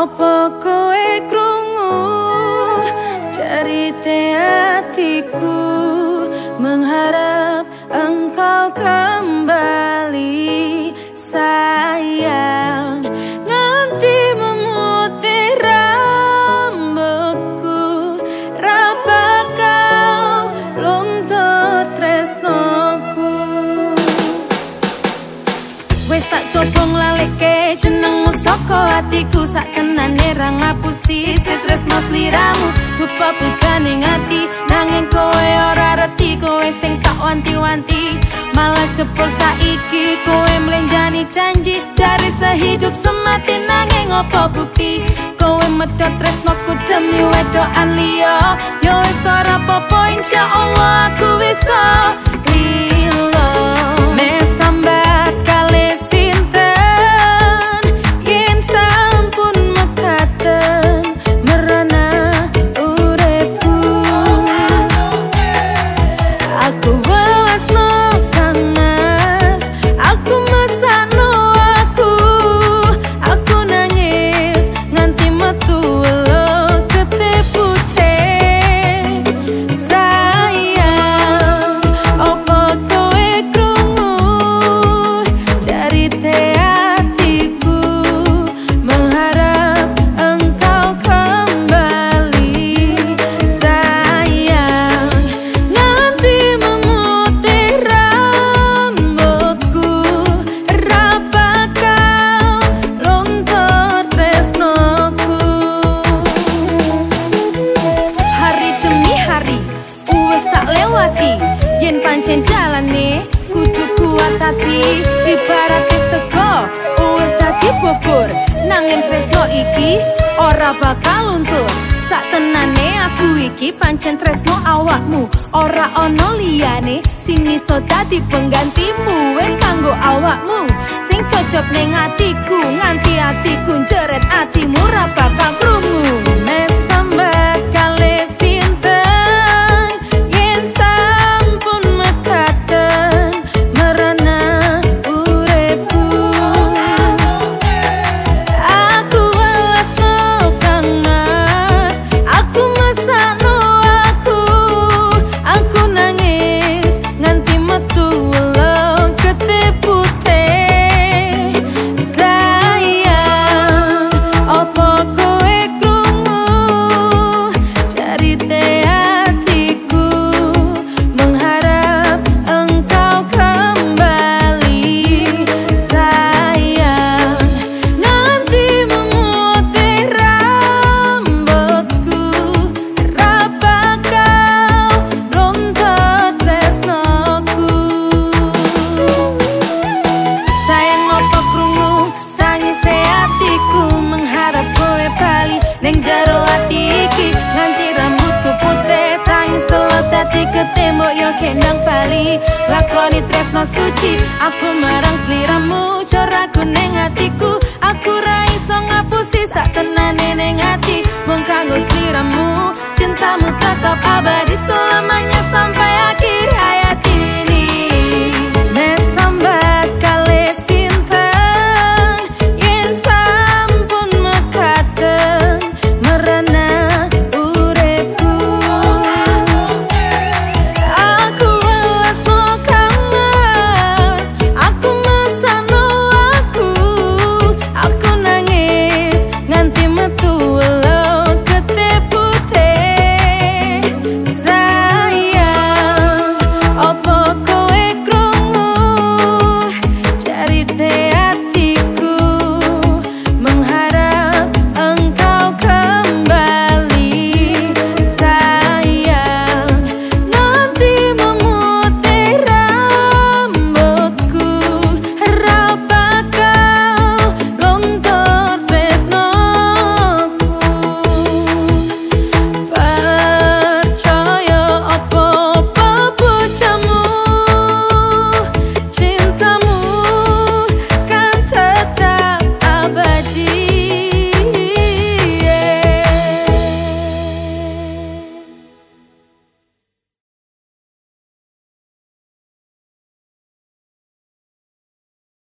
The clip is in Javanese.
Apa kowe krungu? Cerita hatiku mengharap engkau kembali coba nglaleke jenengmu saka hatiku sak tenane ra ngapusi. Stres mas liramu pujane ngati. Nanging kowe ora reti kowe sing tak wanti-wanti. Malah cepol saiki kowe mlenjani janji. Cari sehidup semati nanging opo bukti? Kowe medhot tresnoku demi wedokan liya. Yo wis ora apa-apa insyaallah aku bisa pancen jalane kudu kuat hati. Ibarat sego wis dadi bubur nanging tresno iki ora bakal luntur. Sak tenane aku iki pancen tresno awakmu. Ora ana liyane sing iso dadi penggantimu. Wis kanggo awakmu sing cocok ning atiku. Nganti atiku jeret atimu ra bakal krungu kendang bali. Lakoni tresno suci aku marang sliramu cara kuning hatiku aku ra iso ngapusi sak tenane ning ati mung kanggo sliramu cintamu tetap abadi selamanya